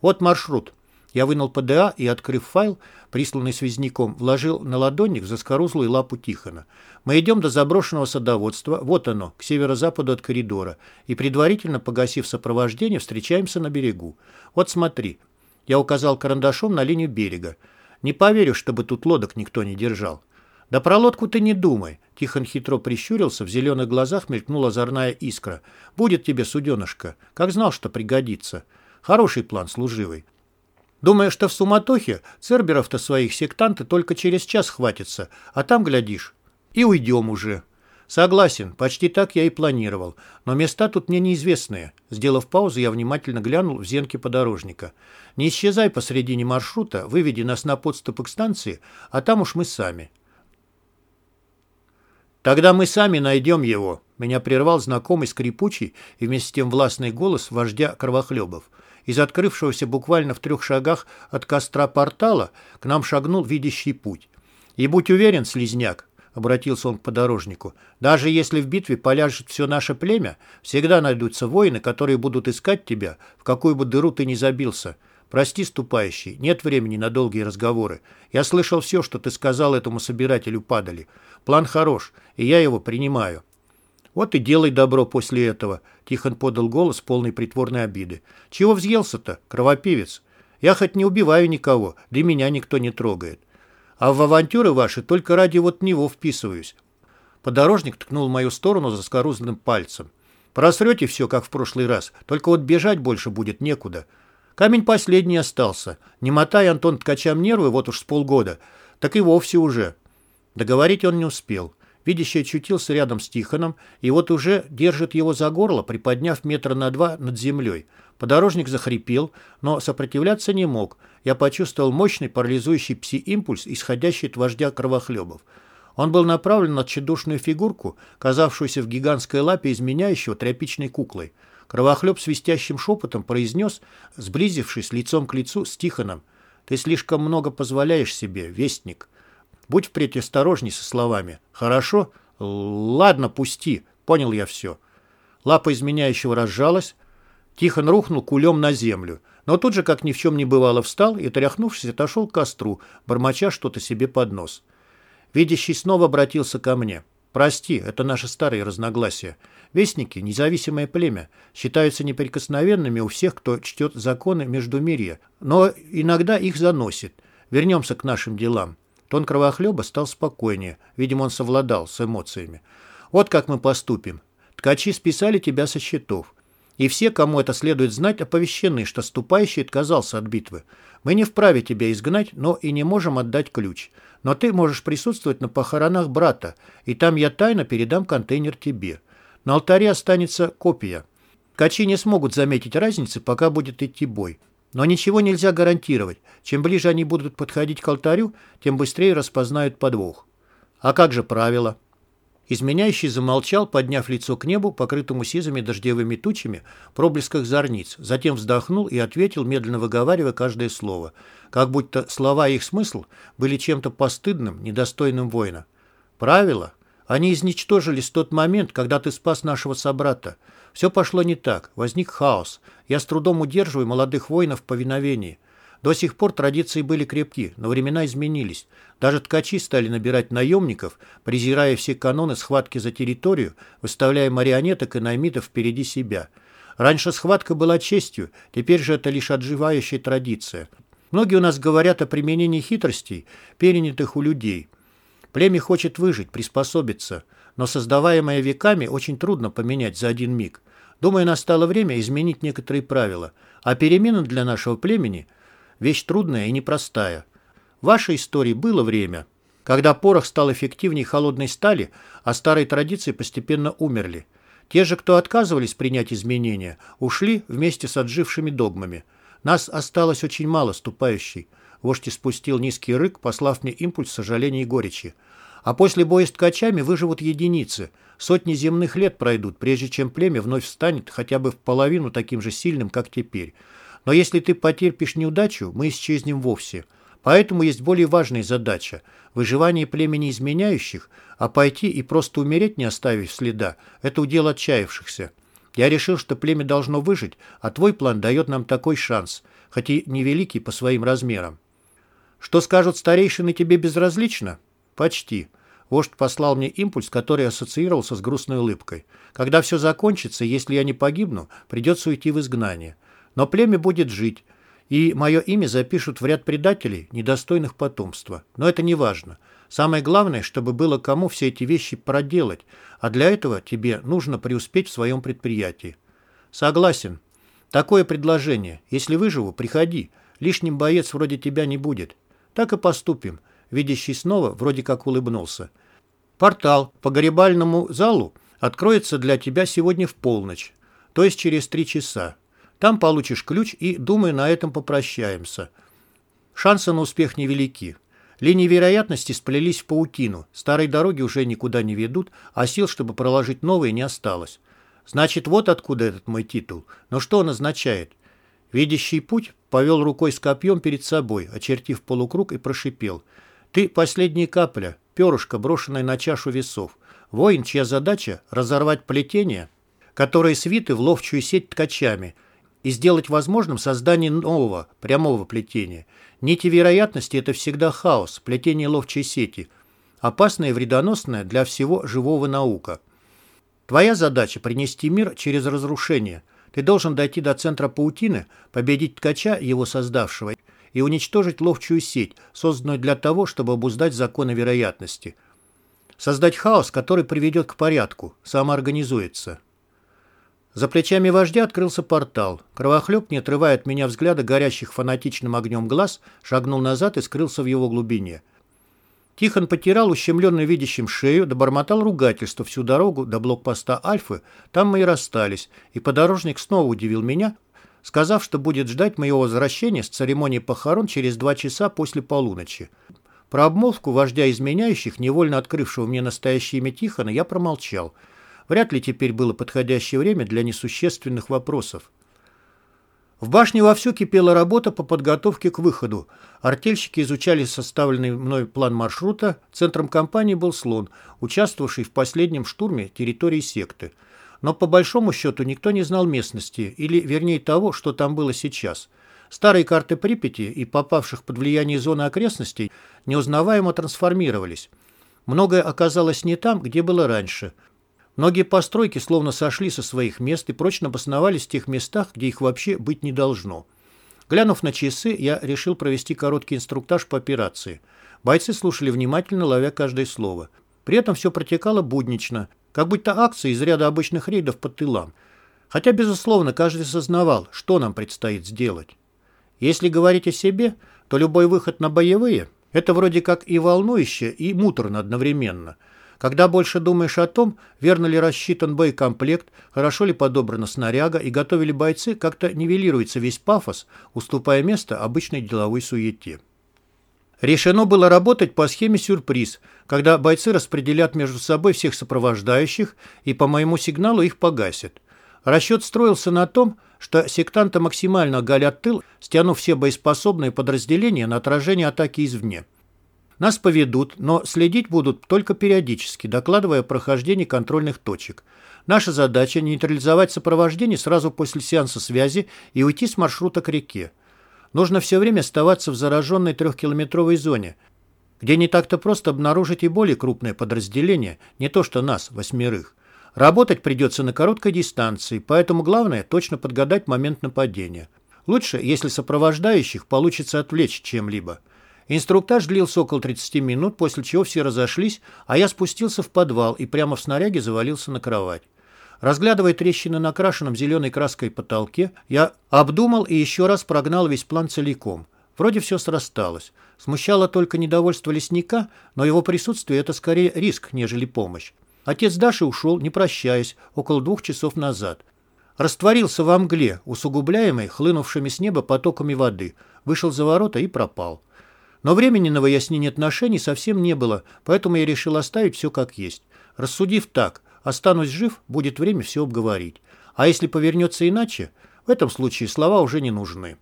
Вот маршрут. Я вынул ПДА и, открыв файл, присланный связняком, вложил на ладонник заскорузлую лапу Тихона. Мы идем до заброшенного садоводства, вот оно, к северо-западу от коридора, и, предварительно погасив сопровождение, встречаемся на берегу. Вот смотри. Я указал карандашом на линию берега. Не поверю, чтобы тут лодок никто не держал. «Да про лодку ты не думай!» Тихон хитро прищурился, в зеленых глазах мелькнула озорная искра. «Будет тебе, суденышко. Как знал, что пригодится. Хороший план, служивый. Думая, что в суматохе церберов-то своих сектанты только через час хватится, а там, глядишь, и уйдем уже. Согласен, почти так я и планировал, но места тут мне неизвестные. Сделав паузу, я внимательно глянул в зенки подорожника. Не исчезай посредине маршрута, выведи нас на подступ к станции, а там уж мы сами. Тогда мы сами найдем его. Меня прервал знакомый скрипучий и вместе с тем властный голос вождя Кровохлебов. Из открывшегося буквально в трех шагах от костра портала к нам шагнул видящий путь. «И будь уверен, слизняк», — обратился он к подорожнику, «даже если в битве поляжет все наше племя, всегда найдутся воины, которые будут искать тебя, в какую бы дыру ты ни забился. Прости, ступающий, нет времени на долгие разговоры. Я слышал все, что ты сказал этому собирателю падали. План хорош, и я его принимаю». «Вот и делай добро после этого», — Тихон подал голос полной притворной обиды. «Чего взъелся-то, кровопивец? Я хоть не убиваю никого, и меня никто не трогает. А в авантюры ваши только ради вот него вписываюсь». Подорожник ткнул в мою сторону заскорузленным пальцем. Просрете все, как в прошлый раз, только вот бежать больше будет некуда. Камень последний остался. Не мотай, Антон, ткачам нервы вот уж с полгода, так и вовсе уже. Договорить он не успел. Видящий очутился рядом с Тихоном, и вот уже держит его за горло, приподняв метра на два над землей. Подорожник захрипел, но сопротивляться не мог. Я почувствовал мощный парализующий пси-импульс, исходящий от вождя кровохлебов. Он был направлен на тщедушную фигурку, казавшуюся в гигантской лапе изменяющего тряпичной куклой. Кровохлеб свистящим шепотом произнес, сблизившись лицом к лицу с Тихоном, «Ты слишком много позволяешь себе, вестник». Будь впредь осторожней со словами. Хорошо? Ладно, пусти. Понял я все. Лапа изменяющего разжалась. Тихон рухнул кулем на землю. Но тут же, как ни в чем не бывало, встал и, тряхнувшись, отошел к костру, бормоча что-то себе под нос. Видящий снова обратился ко мне. «Прости, это наши старые разногласия. Вестники, независимое племя, считаются неприкосновенными у всех, кто чтет законы Междумирья, но иногда их заносит. Вернемся к нашим делам. Тон кровохлеба стал спокойнее. Видимо, он совладал с эмоциями. «Вот как мы поступим. Ткачи списали тебя со счетов. И все, кому это следует знать, оповещены, что ступающий отказался от битвы. Мы не вправе тебя изгнать, но и не можем отдать ключ. Но ты можешь присутствовать на похоронах брата, и там я тайно передам контейнер тебе. На алтаре останется копия. Ткачи не смогут заметить разницы, пока будет идти бой. Но ничего нельзя гарантировать. Чем ближе они будут подходить к алтарю, тем быстрее распознают подвох. А как же правило? Изменяющий замолчал, подняв лицо к небу, покрытому сизыми дождевыми тучами, проблесках зорниц, затем вздохнул и ответил, медленно выговаривая каждое слово, как будто слова и их смысл были чем-то постыдным, недостойным воина. «Правила? Они изничтожили тот момент, когда ты спас нашего собрата. Все пошло не так, возник хаос. Я с трудом удерживаю молодых воинов в повиновении. До сих пор традиции были крепки, но времена изменились. Даже ткачи стали набирать наемников, презирая все каноны схватки за территорию, выставляя марионеток и наймитов впереди себя. Раньше схватка была честью, теперь же это лишь отживающая традиция. Многие у нас говорят о применении хитростей, перенятых у людей. Племя хочет выжить, приспособиться – но создаваемое веками очень трудно поменять за один миг. Думаю, настало время изменить некоторые правила, а перемена для нашего племени – вещь трудная и непростая. В вашей истории было время, когда порох стал эффективнее холодной стали, а старые традиции постепенно умерли. Те же, кто отказывались принять изменения, ушли вместе с отжившими догмами. Нас осталось очень мало ступающей. Вождь спустил низкий рык, послав мне импульс сожаления и горечи. А после боя с ткачами выживут единицы. Сотни земных лет пройдут, прежде чем племя вновь станет хотя бы в половину таким же сильным, как теперь. Но если ты потерпишь неудачу, мы исчезнем вовсе. Поэтому есть более важная задача – выживание племени изменяющих, а пойти и просто умереть, не оставив следа – это удел отчаявшихся. Я решил, что племя должно выжить, а твой план дает нам такой шанс, хоть и невеликий по своим размерам. Что скажут старейшины тебе безразлично? «Почти». Вождь послал мне импульс, который ассоциировался с грустной улыбкой. «Когда все закончится, если я не погибну, придется уйти в изгнание. Но племя будет жить, и мое имя запишут в ряд предателей, недостойных потомства. Но это не важно. Самое главное, чтобы было кому все эти вещи проделать, а для этого тебе нужно преуспеть в своем предприятии». «Согласен. Такое предложение. Если выживу, приходи. Лишним боец вроде тебя не будет. Так и поступим». Видящий снова вроде как улыбнулся. «Портал по погребальному залу откроется для тебя сегодня в полночь, то есть через три часа. Там получишь ключ и, думаю, на этом попрощаемся. Шансы на успех невелики. Линии вероятности сплелись в паутину, старые дороги уже никуда не ведут, а сил, чтобы проложить новые, не осталось. Значит, вот откуда этот мой титул. Но что он означает? Видящий путь повел рукой с копьем перед собой, очертив полукруг и прошипел – ты последняя капля, перышко, брошенное на чашу весов. Воин, чья задача – разорвать плетение, которые свиты в ловчую сеть ткачами, и сделать возможным создание нового, прямого плетения. Нити вероятности – это всегда хаос, плетение ловчей сети, опасная и вредоносная для всего живого наука. Твоя задача – принести мир через разрушение. Ты должен дойти до центра паутины, победить ткача, его создавшего, и уничтожить ловчую сеть, созданную для того, чтобы обуздать законы вероятности. Создать хаос, который приведет к порядку, самоорганизуется. За плечами вождя открылся портал. Кровохлеб, не отрывая от меня взгляда горящих фанатичным огнем глаз, шагнул назад и скрылся в его глубине. Тихон потирал ущемленный видящим шею, добормотал ругательство всю дорогу до блокпоста Альфы, там мы и расстались, и подорожник снова удивил меня, сказав, что будет ждать моего возвращения с церемонии похорон через два часа после полуночи. Про обмолвку вождя изменяющих, невольно открывшего мне настоящее имя Тихона, я промолчал – Вряд ли теперь было подходящее время для несущественных вопросов. В башне вовсю кипела работа по подготовке к выходу. Артельщики изучали составленный мной план маршрута. Центром кампании был слон, участвовавший в последнем штурме территории секты. Но по большому счету никто не знал местности, или вернее того, что там было сейчас. Старые карты Припяти и попавших под влияние зоны окрестностей неузнаваемо трансформировались. Многое оказалось не там, где было раньше – Многие постройки словно сошли со своих мест и прочно обосновались в тех местах, где их вообще быть не должно. Глянув на часы, я решил провести короткий инструктаж по операции. Бойцы слушали внимательно, ловя каждое слово. При этом все протекало буднично, как будто акция из ряда обычных рейдов по тылам. Хотя, безусловно, каждый сознавал, что нам предстоит сделать. Если говорить о себе, то любой выход на боевые – это вроде как и волнующе, и муторно одновременно – когда больше думаешь о том, верно ли рассчитан боекомплект, хорошо ли подобрана снаряга и готовили бойцы, как-то нивелируется весь пафос, уступая место обычной деловой суете. Решено было работать по схеме «сюрприз», когда бойцы распределят между собой всех сопровождающих и по моему сигналу их погасят. Расчет строился на том, что сектанты максимально оголят тыл, стянув все боеспособные подразделения на отражение атаки извне. Нас поведут, но следить будут только периодически, докладывая о прохождении контрольных точек. Наша задача – нейтрализовать сопровождение сразу после сеанса связи и уйти с маршрута к реке. Нужно все время оставаться в зараженной трехкилометровой зоне, где не так-то просто обнаружить и более крупное подразделение, не то что нас, восьмерых. Работать придется на короткой дистанции, поэтому главное – точно подгадать момент нападения. Лучше, если сопровождающих получится отвлечь чем-либо. Инструктаж длился около 30 минут, после чего все разошлись, а я спустился в подвал и прямо в снаряге завалился на кровать. Разглядывая трещины на крашенном зеленой краской потолке, я обдумал и еще раз прогнал весь план целиком. Вроде все срасталось. Смущало только недовольство лесника, но его присутствие – это скорее риск, нежели помощь. Отец Даши ушел, не прощаясь, около двух часов назад. Растворился во мгле, усугубляемой хлынувшими с неба потоками воды, вышел за ворота и пропал. Но времени на выяснение отношений совсем не было, поэтому я решил оставить все как есть. Рассудив так, останусь жив, будет время все обговорить. А если повернется иначе, в этом случае слова уже не нужны.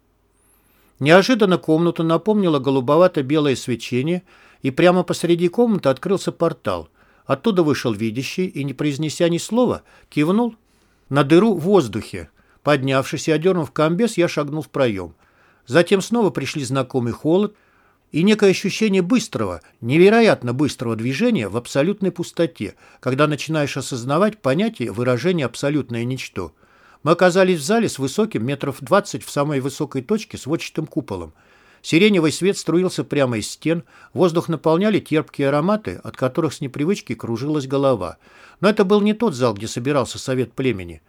Неожиданно комнату напомнило голубовато-белое свечение, и прямо посреди комнаты открылся портал. Оттуда вышел видящий и, не произнеся ни слова, кивнул на дыру в воздухе. Поднявшись и одернув комбез, я шагнул в проем. Затем снова пришли знакомый холод, и некое ощущение быстрого, невероятно быстрого движения в абсолютной пустоте, когда начинаешь осознавать понятие выражения «абсолютное ничто». Мы оказались в зале с высоким, метров 20 в самой высокой точке, с сводчатым куполом. Сиреневый свет струился прямо из стен, воздух наполняли терпкие ароматы, от которых с непривычки кружилась голова. Но это был не тот зал, где собирался совет племени.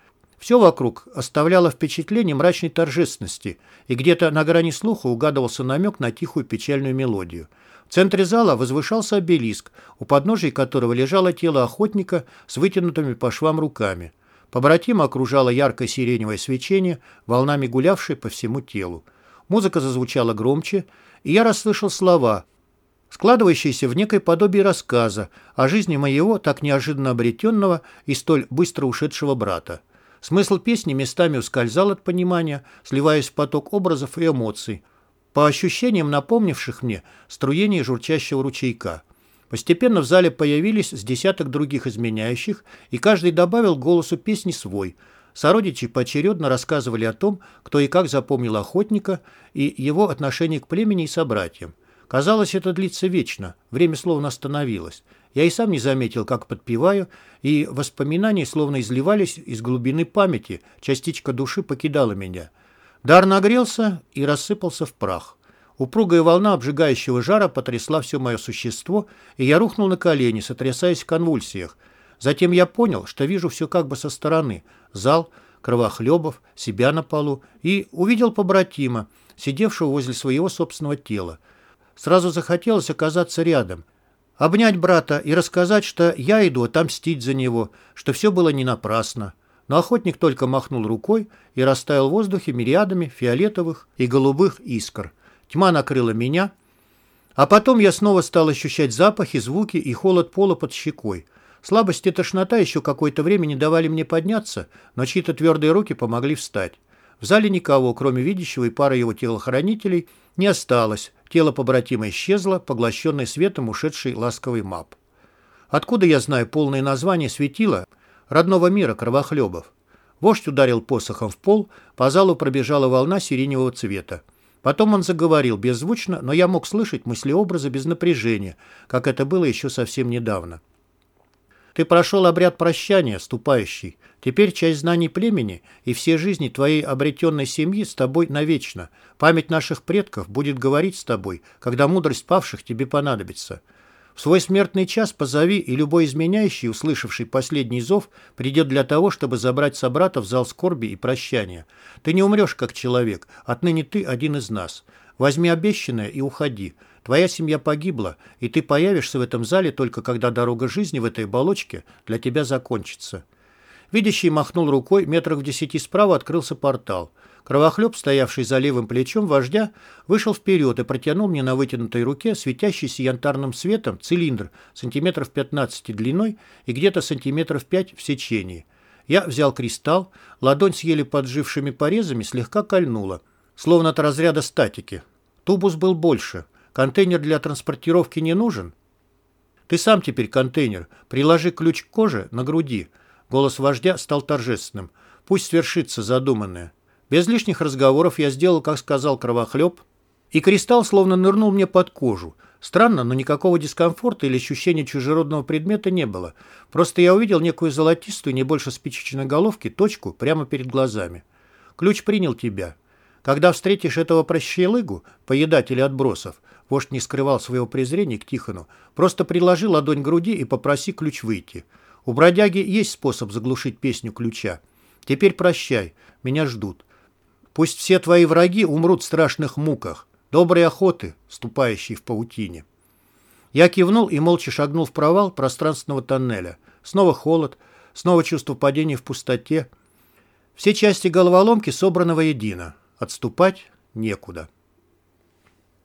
Все вокруг оставляло впечатление мрачной торжественности, и где-то на грани слуха угадывался намек на тихую печальную мелодию. В центре зала возвышался обелиск, у подножия которого лежало тело охотника с вытянутыми по швам руками. Побратима окружало яркое сиреневое свечение, волнами гулявшее по всему телу. Музыка зазвучала громче, и я расслышал слова, складывающиеся в некое подобие рассказа о жизни моего так неожиданно обретенного и столь быстро ушедшего брата. Смысл песни местами ускользал от понимания, сливаясь в поток образов и эмоций, по ощущениям напомнивших мне струение журчащего ручейка. Постепенно в зале появились с десяток других изменяющих, и каждый добавил голосу песни свой. Сородичи поочередно рассказывали о том, кто и как запомнил охотника и его отношение к племени и собратьям. Казалось, это длится вечно, время словно остановилось. Я и сам не заметил, как подпеваю, и воспоминания словно изливались из глубины памяти, частичка души покидала меня. Дар нагрелся и рассыпался в прах. Упругая волна обжигающего жара потрясла все мое существо, и я рухнул на колени, сотрясаясь в конвульсиях. Затем я понял, что вижу все как бы со стороны. Зал, Кровохлебов, себя на полу и увидел побратима, сидевшего возле своего собственного тела. Сразу захотелось оказаться рядом, обнять брата и рассказать, что я иду отомстить за него, что все было не напрасно. Но охотник только махнул рукой и растаял в воздухе мириадами фиолетовых и голубых искр. Тьма накрыла меня, а потом я снова стал ощущать запахи, звуки и холод пола под щекой. Слабость и тошнота еще какое-то время не давали мне подняться, но чьи-то твердые руки помогли встать. В зале никого, кроме видящего и пары его телохранителей, не осталось. Тело побратима исчезло, поглощенное светом ушедший ласковый мап. Откуда я знаю полное название светила родного мира кровохлебов? Вождь ударил посохом в пол, по залу пробежала волна сиреневого цвета. Потом он заговорил беззвучно, но я мог слышать мыслеобразы без напряжения, как это было еще совсем недавно. Ты прошел обряд прощания, ступающий. Теперь часть знаний племени и все жизни твоей обретенной семьи с тобой навечно. Память наших предков будет говорить с тобой, когда мудрость павших тебе понадобится. В свой смертный час позови, и любой изменяющий, услышавший последний зов, придет для того, чтобы забрать собрата в зал скорби и прощания. Ты не умрешь, как человек. Отныне ты один из нас. Возьми обещанное и уходи. Твоя семья погибла, и ты появишься в этом зале только когда дорога жизни в этой оболочке для тебя закончится». Видящий махнул рукой, метрах в десяти справа открылся портал. Кровохлеб, стоявший за левым плечом вождя, вышел вперед и протянул мне на вытянутой руке светящийся янтарным светом цилиндр сантиметров 15 длиной и где-то сантиметров 5 в сечении. Я взял кристалл, ладонь с еле поджившими порезами слегка кольнула, словно от разряда статики. Тубус был больше. Контейнер для транспортировки не нужен? Ты сам теперь контейнер. Приложи ключ к коже на груди. Голос вождя стал торжественным. Пусть свершится задуманное. Без лишних разговоров я сделал, как сказал кровохлеб, и кристалл словно нырнул мне под кожу. Странно, но никакого дискомфорта или ощущения чужеродного предмета не было. Просто я увидел некую золотистую, не больше спичечной головки, точку прямо перед глазами. Ключ принял тебя. Когда встретишь этого прощелыгу, поедателя отбросов, вождь не скрывал своего презрения к Тихону, просто приложи ладонь к груди и попроси ключ выйти. У бродяги есть способ заглушить песню ключа. Теперь прощай, меня ждут. Пусть все твои враги умрут в страшных муках. Доброй охоты, ступающей в паутине. Я кивнул и молча шагнул в провал пространственного тоннеля. Снова холод, снова чувство падения в пустоте. Все части головоломки собраны воедино. Отступать некуда.